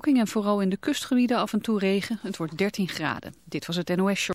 En vooral in de kustgebieden af en toe regen. Het wordt 13 graden. Dit was het NOS Show.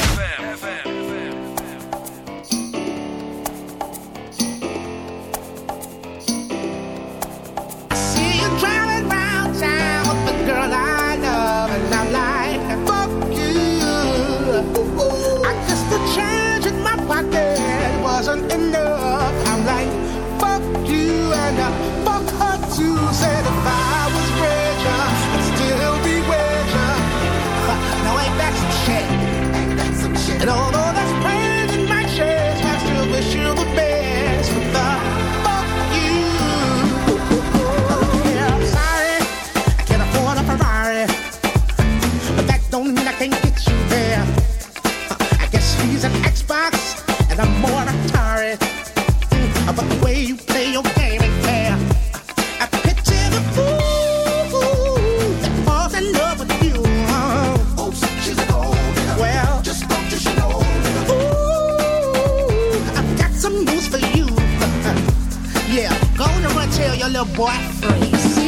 Go to run tell your little boy freeze.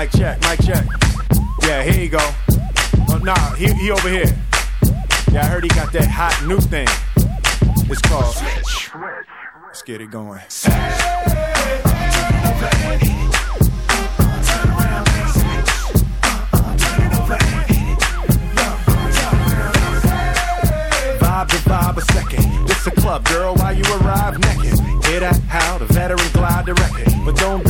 Mic check, mic check. Yeah, here you go. Oh, nah, he, he over here. Yeah, I heard he got that hot new thing. It's called Switch. Let's get it going. Vibe to vibe a second. This a club, girl, while you arrive naked. Hear that? How the veteran glide the record. But don't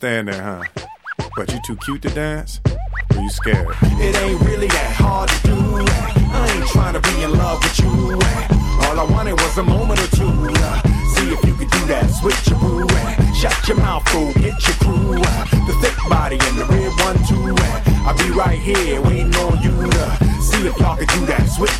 Stand there, huh? But you too cute to dance? Or you scared? It ain't really that hard to do. I ain't trying to be in love with you. All I wanted was a moment or two. Uh, see if you could do that. Switch your brew. Shut your mouth, fool. Get your crew. Uh, the thick body and the red one, too. I'll be right here waiting on you to see if y'all could do that. Switch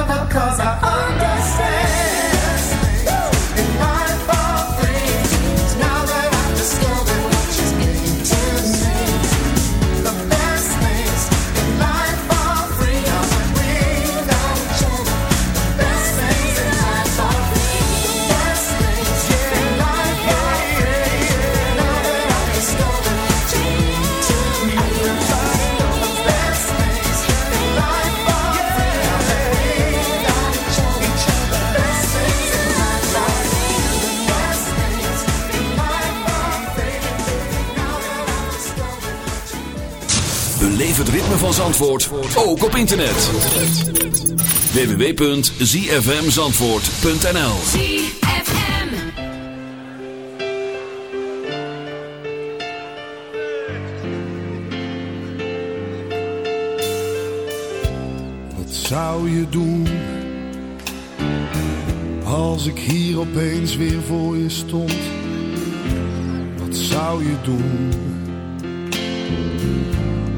lover, cause I understand. Zandvoort ook op internet. www.zfmzandvoort.nl ZFM Wat zou je doen Als ik hier opeens weer voor je stond? Wat zou je doen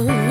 Oh.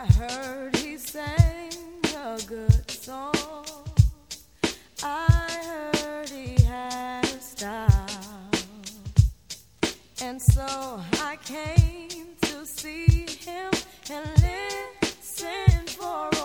I heard he sang a good song. I heard he had a style. And so I came to see him and listen for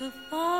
the fall.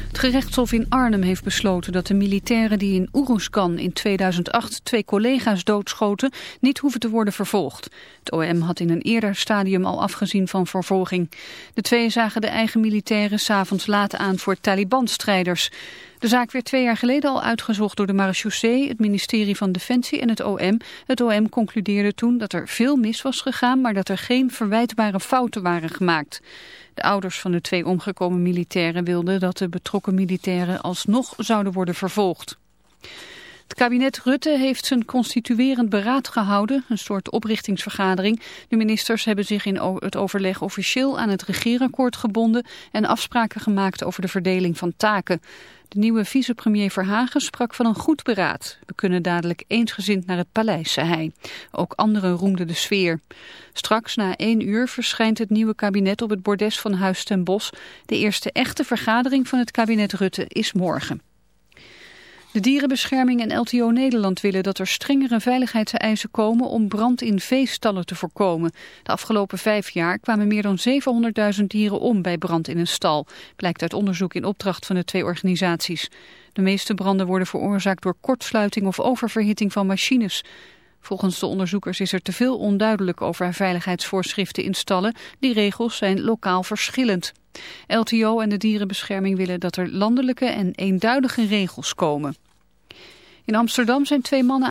Het gerechtshof in Arnhem heeft besloten dat de militairen die in Oeroeskan in 2008 twee collega's doodschoten niet hoeven te worden vervolgd. Het OM had in een eerder stadium al afgezien van vervolging. De twee zagen de eigen militairen s'avonds laat aan voor Taliban-strijders. De zaak werd twee jaar geleden al uitgezocht door de marechaussee, het ministerie van Defensie en het OM. Het OM concludeerde toen dat er veel mis was gegaan, maar dat er geen verwijtbare fouten waren gemaakt. De ouders van de twee omgekomen militairen wilden dat de betrokken militairen alsnog zouden worden vervolgd. Het kabinet Rutte heeft zijn constituerend beraad gehouden, een soort oprichtingsvergadering. De ministers hebben zich in het overleg officieel aan het regeerakkoord gebonden en afspraken gemaakt over de verdeling van taken. De nieuwe vicepremier Verhagen sprak van een goed beraad. We kunnen dadelijk eensgezind naar het paleis, zei hij. Ook anderen roemden de sfeer. Straks na één uur verschijnt het nieuwe kabinet op het bordes van Huis ten Bosch. De eerste echte vergadering van het kabinet Rutte is morgen. De dierenbescherming en LTO Nederland willen dat er strengere veiligheidseisen komen om brand in veestallen te voorkomen. De afgelopen vijf jaar kwamen meer dan 700.000 dieren om bij brand in een stal, blijkt uit onderzoek in opdracht van de twee organisaties. De meeste branden worden veroorzaakt door kortsluiting of oververhitting van machines. Volgens de onderzoekers is er te veel onduidelijk over veiligheidsvoorschriften in stallen. Die regels zijn lokaal verschillend. LTO en de dierenbescherming willen dat er landelijke en eenduidige regels komen. In Amsterdam zijn twee mannen